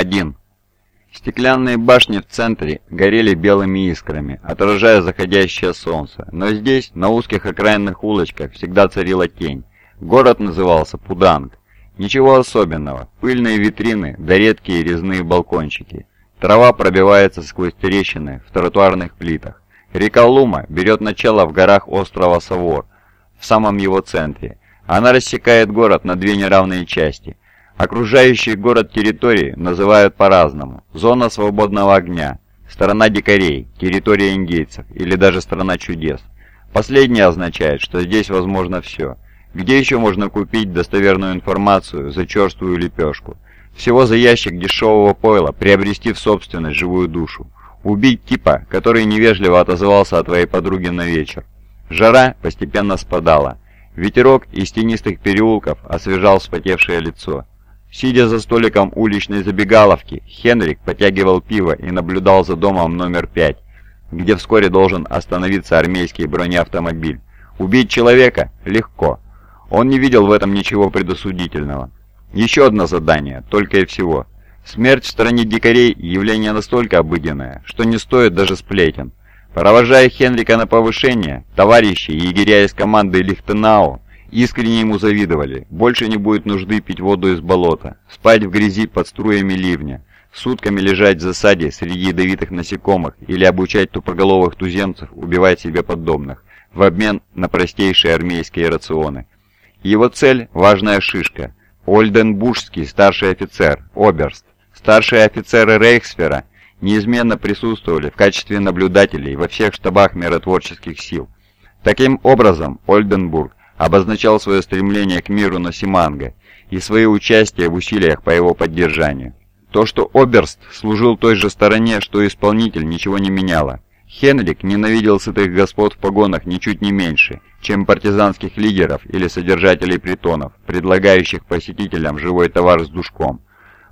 1. Стеклянные башни в центре горели белыми искрами, отражая заходящее солнце, но здесь, на узких окраинных улочках, всегда царила тень. Город назывался Пуданг. Ничего особенного, пыльные витрины да редкие резные балкончики. Трава пробивается сквозь трещины в тротуарных плитах. Река Лума берет начало в горах острова Савор, в самом его центре. Она рассекает город на две неравные части. Окружающие город территории называют по-разному. Зона свободного огня, страна дикарей, территория индейцев или даже страна чудес. Последнее означает, что здесь возможно все. Где еще можно купить достоверную информацию за черствую лепешку? Всего за ящик дешевого пойла приобрести в собственность живую душу. Убить типа, который невежливо отозвался о твоей подруге на вечер. Жара постепенно спадала. Ветерок из тенистых переулков освежал вспотевшее лицо. Сидя за столиком уличной забегаловки, Хенрик потягивал пиво и наблюдал за домом номер 5, где вскоре должен остановиться армейский бронеавтомобиль. Убить человека легко. Он не видел в этом ничего предосудительного. Еще одно задание, только и всего. Смерть в стране дикарей – явление настолько обыденное, что не стоит даже сплетен. Провожая Хенрика на повышение, товарищи и егеря из команды Лихтенау искренне ему завидовали. Больше не будет нужды пить воду из болота, спать в грязи под струями ливня, сутками лежать в засаде среди ядовитых насекомых или обучать тупоголовых туземцев убивать себе подобных в обмен на простейшие армейские рационы. Его цель – важная шишка. Ольденбургский старший офицер, оберст. Старшие офицеры Рейхсфера неизменно присутствовали в качестве наблюдателей во всех штабах миротворческих сил. Таким образом, Ольденбург обозначал свое стремление к миру на Симанго и свое участие в усилиях по его поддержанию. То, что Оберст служил той же стороне, что и исполнитель, ничего не меняло. Хенрик ненавидел сытых господ в погонах ничуть не меньше, чем партизанских лидеров или содержателей притонов, предлагающих посетителям живой товар с душком.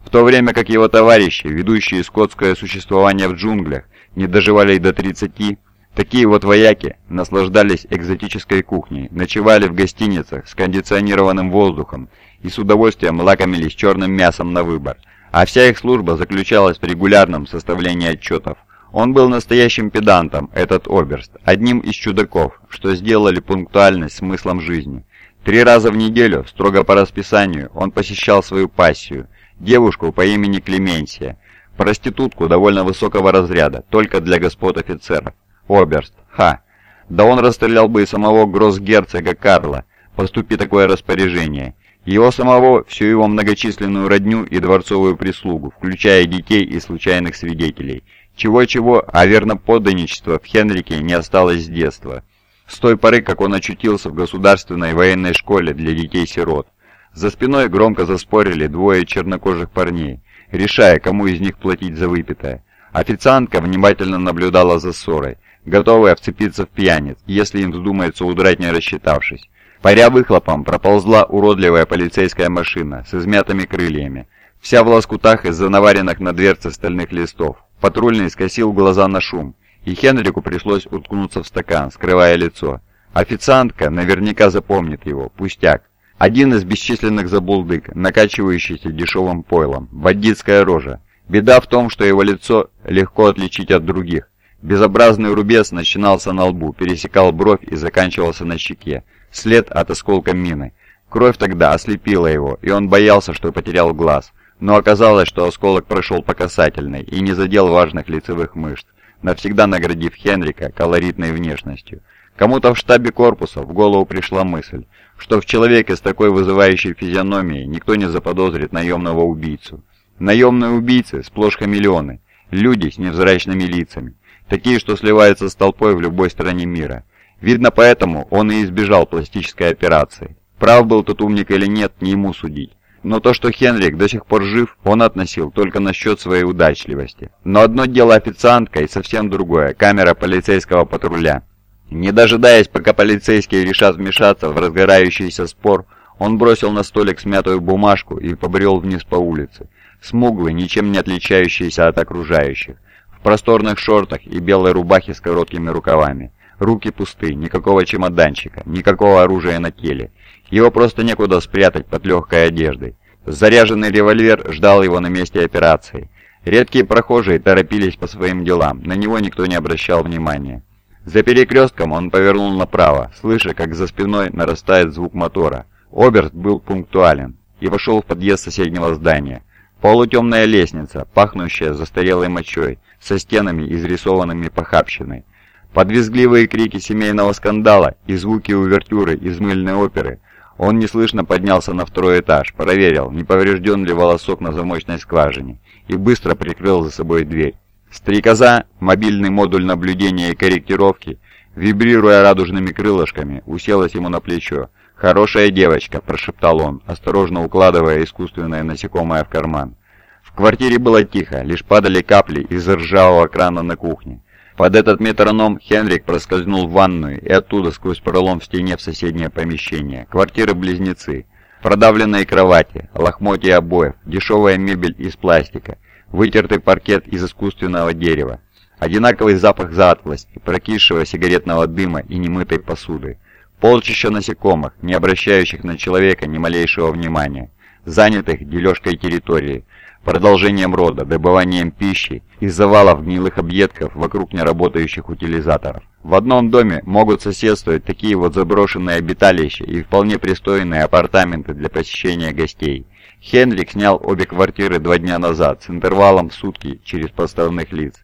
В то время как его товарищи, ведущие скотское существование в джунглях, не доживали и до 30, такие вот вояки наслаждались экзотической кухней, ночевали в гостиницах с кондиционированным воздухом и с удовольствием лакомились черным мясом на выбор, а вся их служба заключалась в регулярном составлении отчетов. Он был настоящим педантом, этот оберст, одним из чудаков, что сделали пунктуальность смыслом жизни. Три раза в неделю, строго по расписанию, он посещал свою пассию, девушку по имени Клеменсия, проститутку довольно высокого разряда, только для господ офицеров. Оберст, ха! Да он расстрелял бы и самого гроссгерцога Карла, поступи такое распоряжение. Его самого, всю его многочисленную родню и дворцовую прислугу, включая детей и случайных свидетелей – чего-чего, а верно подданничество в Хенрике не осталось с детства. С той поры, как он очутился в государственной военной школе для детей-сирот. За спиной громко заспорили двое чернокожих парней, решая, кому из них платить за выпитое. Официантка внимательно наблюдала за ссорой, готовая вцепиться в пьяниц, если им вздумается удрать не рассчитавшись. Паря выхлопом проползла уродливая полицейская машина с измятыми крыльями, вся в лоскутах из-за наваренных на дверце стальных листов. Патрульный скосил глаза на шум, и Хенрику пришлось уткнуться в стакан, скрывая лицо. Официантка наверняка запомнит его, пустяк. Один из бесчисленных забулдык, накачивающийся дешевым пойлом, бандитская рожа. Беда в том, что его лицо легко отличить от других. Безобразный рубец начинался на лбу, пересекал бровь и заканчивался на щеке. След от осколка мины. Кровь тогда ослепила его, и он боялся, что потерял глаз. Но оказалось, что осколок прошел по касательной и не задел важных лицевых мышц, навсегда наградив Хенрика колоритной внешностью. Кому-то в штабе корпуса в голову пришла мысль, что в человеке с такой вызывающей физиономией никто не заподозрит наемного убийцу. Наемные убийцы сплошь хамелеоны, люди с невзрачными лицами, такие, что сливаются с толпой в любой стране мира. Видно поэтому он и избежал пластической операции. Прав был тот умник или нет, не ему судить. Но то, что Хенрик до сих пор жив, он относил только насчет своей удачливости. Но одно дело официантка и совсем другое – камера полицейского патруля. Не дожидаясь, пока полицейские решат вмешаться в разгорающийся спор, он бросил на столик смятую бумажку и побрел вниз по улице. Смуглый, ничем не отличающийся от окружающих. В просторных шортах и белой рубахе с короткими рукавами. Руки пусты, никакого чемоданчика, никакого оружия на теле. Его просто некуда спрятать под легкой одеждой. Заряженный револьвер ждал его на месте операции. Редкие прохожие торопились по своим делам, на него никто не обращал внимания. За перекрестком он повернул направо, слыша, как за спиной нарастает звук мотора. Оберст был пунктуален и вошел в подъезд соседнего здания. Полутемная лестница, пахнущая застарелой мочой, со стенами, изрисованными похабщиной. Подвизгливые крики семейного скандала и звуки увертюры из мыльной оперы. Он неслышно поднялся на второй этаж, проверил, не поврежден ли волосок на замочной скважине, и быстро прикрыл за собой дверь. Стрекоза, мобильный модуль наблюдения и корректировки, вибрируя радужными крылышками, уселась ему на плечо. «Хорошая девочка», – прошептал он, осторожно укладывая искусственное насекомое в карман. В квартире было тихо, лишь падали капли из ржавого крана на кухне. Под этот метроном Хенрик проскользнул в ванную и оттуда сквозь пролом в стене в соседнее помещение. Квартиры-близнецы. Продавленные кровати, лохмотья обоев, дешевая мебель из пластика, вытертый паркет из искусственного дерева. Одинаковый запах затклости, прокисшего сигаретного дыма и немытой посуды. Полчища насекомых, не обращающих на человека ни малейшего внимания, занятых дележкой территории, продолжением рода, добыванием пищи из завалов гнилых объедков вокруг неработающих утилизаторов. В одном доме могут соседствовать такие вот заброшенные обиталища и вполне пристойные апартаменты для посещения гостей. Хенрик снял обе квартиры два дня назад с интервалом в сутки через подставных лиц.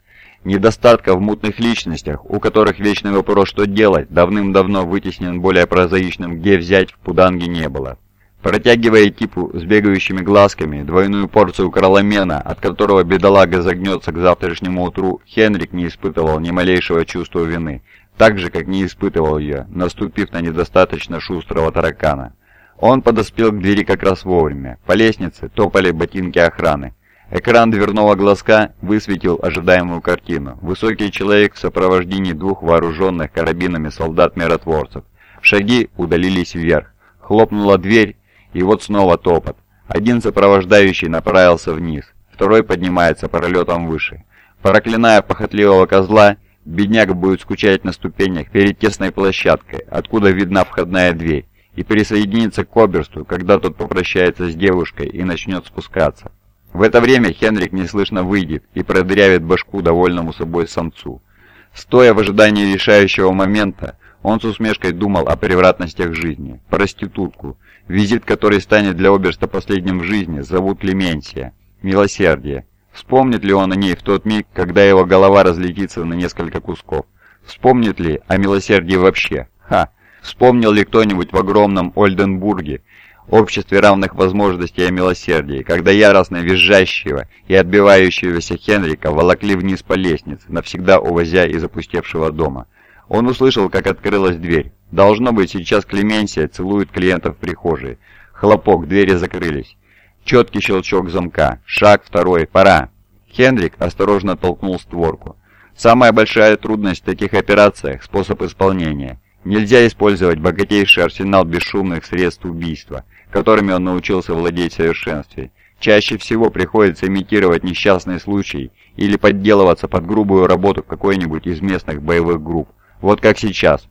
Недостатка в мутных личностях, у которых вечный вопрос «что делать?» давным-давно вытеснен более прозаичным «где взять» в Пуданге не было. Протягивая типу с бегающими глазками двойную порцию кроломена, от которого бедолага загнется к завтрашнему утру, Хенрик не испытывал ни малейшего чувства вины, так же, как не испытывал ее, наступив на недостаточно шустрого таракана. Он подоспел к двери как раз вовремя. По лестнице топали ботинки охраны. Экран дверного глазка высветил ожидаемую картину. Высокий человек в сопровождении двух вооруженных карабинами солдат-миротворцев. Шаги удалились вверх. Хлопнула дверь, и вот снова топот. Один сопровождающий направился вниз, второй поднимается пролетом выше. Проклиная похотливого козла, бедняк будет скучать на ступенях перед тесной площадкой, откуда видна входная дверь, и присоединиться к Оберсту, когда тот попрощается с девушкой и начнет спускаться. В это время Хенрик неслышно выйдет и продырявит башку довольному собой самцу. Стоя в ожидании решающего момента, он с усмешкой думал о превратностях жизни. Проститутку, визит которой станет для Оберста последним в жизни, зовут Клеменсия. Милосердие. Вспомнит ли он о ней в тот миг, когда его голова разлетится на несколько кусков? Вспомнит ли о милосердии вообще? Ха! Вспомнил ли кто-нибудь в огромном Ольденбурге, обществе равных возможностей о милосердии, когда яростно визжащего и отбивающегося Хенрика волокли вниз по лестнице, навсегда увозя из опустевшего дома? Он услышал, как открылась дверь. Должно быть, сейчас Клеменсия целует клиентов в прихожей. Хлопок, двери закрылись. Четкий щелчок замка. Шаг второй. Пора. Хендрик осторожно толкнул створку. Самая большая трудность в таких операциях – способ исполнения. Нельзя использовать богатейший арсенал бесшумных средств убийства, которыми он научился владеть в совершенстве. Чаще всего приходится имитировать несчастный случай или подделываться под грубую работу какой-нибудь из местных боевых групп. Вот как сейчас.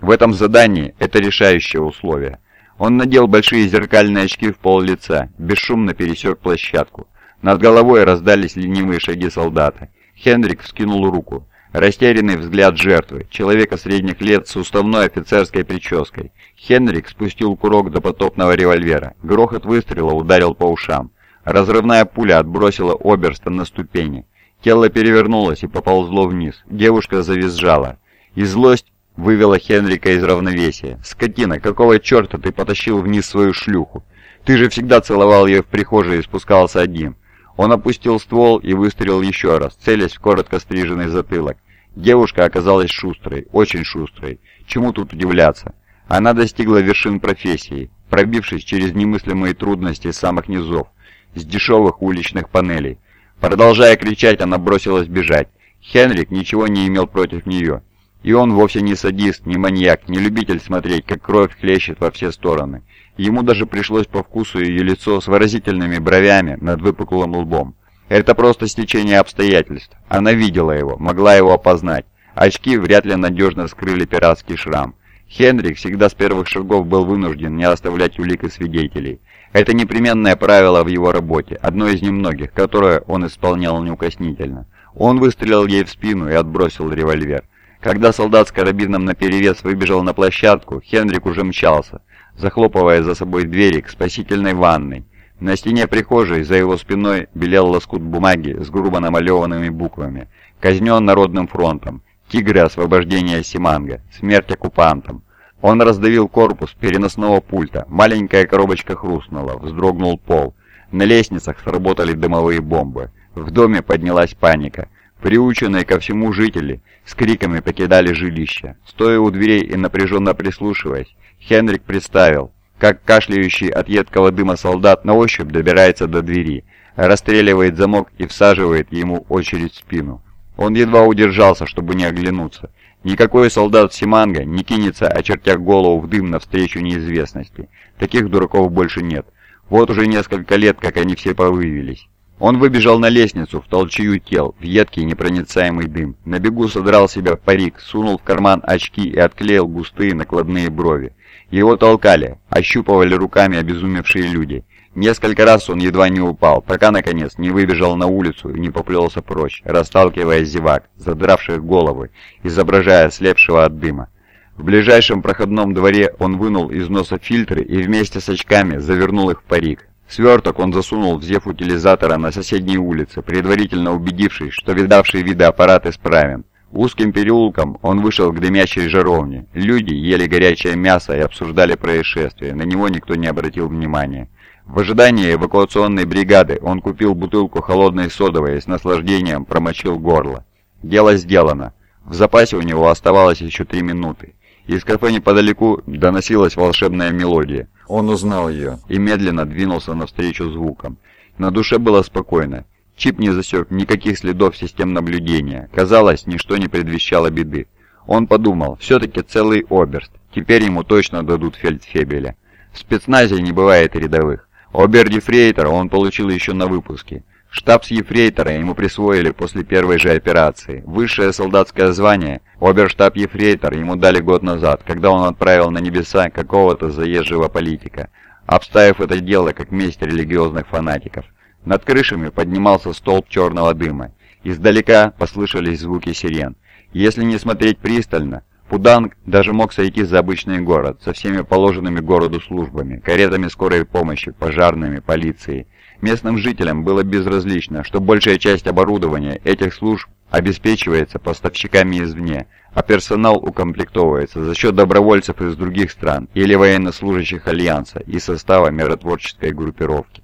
В этом задании это решающее условие. Он надел большие зеркальные очки в пол лица, бесшумно пересек площадку. Над головой раздались ленивые шаги солдата. Хендрик вскинул руку. Растерянный взгляд жертвы, человека средних лет с уставной офицерской прической. Хенрик спустил курок до потопного револьвера. Грохот выстрела ударил по ушам. Разрывная пуля отбросила Оберста на ступени. Тело перевернулось и поползло вниз. Девушка завизжала и злость вывела Хенрика из равновесия. «Скотина, какого черта ты потащил вниз свою шлюху? Ты же всегда целовал ее в прихожей и спускался один». Он опустил ствол и выстрелил еще раз, целясь в коротко стриженный затылок. Девушка оказалась шустрой, очень шустрой. Чему тут удивляться? Она достигла вершин профессии, пробившись через немыслимые трудности самых низов, с дешевых уличных панелей. Продолжая кричать, она бросилась бежать. Хенрик ничего не имел против нее. И он вовсе не садист, не маньяк, не любитель смотреть, как кровь хлещет во все стороны. Ему даже пришлось по вкусу ее лицо с выразительными бровями над выпуклым лбом. Это просто стечение обстоятельств. Она видела его, могла его опознать. Очки вряд ли надежно скрыли пиратский шрам. Хенрик всегда с первых шагов был вынужден не оставлять улик и свидетелей. Это непременное правило в его работе, одно из немногих, которое он исполнял неукоснительно. Он выстрелил ей в спину и отбросил револьвер. Когда солдат с карабином наперевес выбежал на площадку, Хенрик уже мчался, захлопывая за собой двери к спасительной ванной. На стене прихожей за его спиной белел лоскут бумаги с грубо намалеванными буквами. Казнен Народным фронтом. Тигры освобождения Симанга. Смерть оккупантам. Он раздавил корпус переносного пульта. Маленькая коробочка хрустнула. Вздрогнул пол. На лестницах сработали дымовые бомбы. В доме поднялась паника. Приученные ко всему жители с криками покидали жилище. Стоя у дверей и напряженно прислушиваясь, Хенрик представил, как кашляющий от едкого дыма солдат на ощупь добирается до двери, расстреливает замок и всаживает ему очередь в спину. Он едва удержался, чтобы не оглянуться. Никакой солдат Симанга не кинется, очертя голову в дым навстречу неизвестности. Таких дураков больше нет. Вот уже несколько лет, как они все повывелись. Он выбежал на лестницу в толчью тел, в едкий непроницаемый дым. На бегу содрал себя парик, сунул в карман очки и отклеил густые накладные брови. Его толкали, ощупывали руками обезумевшие люди. Несколько раз он едва не упал, пока, наконец, не выбежал на улицу и не поплелся прочь, расталкивая зевак, задравших головы, изображая слепшего от дыма. В ближайшем проходном дворе он вынул из носа фильтры и вместе с очками завернул их в парик. Сверток он засунул в зев утилизатора на соседней улице, предварительно убедившись, что видавший виды аппарат исправен. Узким переулком он вышел к дымящей жаровне. Люди ели горячее мясо и обсуждали происшествие, на него никто не обратил внимания. В ожидании эвакуационной бригады он купил бутылку холодной содовой и с наслаждением промочил горло. Дело сделано. В запасе у него оставалось еще три минуты. Из кафе неподалеку доносилась волшебная мелодия. Он узнал ее и медленно двинулся навстречу звукам. На душе было спокойно. Чип не засек никаких следов систем наблюдения. Казалось, ничто не предвещало беды. Он подумал, все-таки целый оберст. Теперь ему точно дадут фельдфебеля. В спецназе не бывает рядовых. Обер-ефрейтора он получил еще на выпуске. Штабс-ефрейтора ему присвоили после первой же операции. Высшее солдатское звание оберштаб-ефрейтор ему дали год назад, когда он отправил на небеса какого-то заезжего политика, обставив это дело как месть религиозных фанатиков. Над крышами поднимался столб черного дыма. Издалека послышались звуки сирен. Если не смотреть пристально, Пуданг даже мог сойти за обычный город, со всеми положенными городу службами, каретами скорой помощи, пожарными, полицией. Местным жителям было безразлично, что большая часть оборудования этих служб обеспечивается поставщиками извне, а персонал укомплектовывается за счет добровольцев из других стран или военнослужащих Альянса и состава миротворческой группировки.